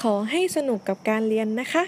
ขอให้สนุกกับการเรียนนะคะ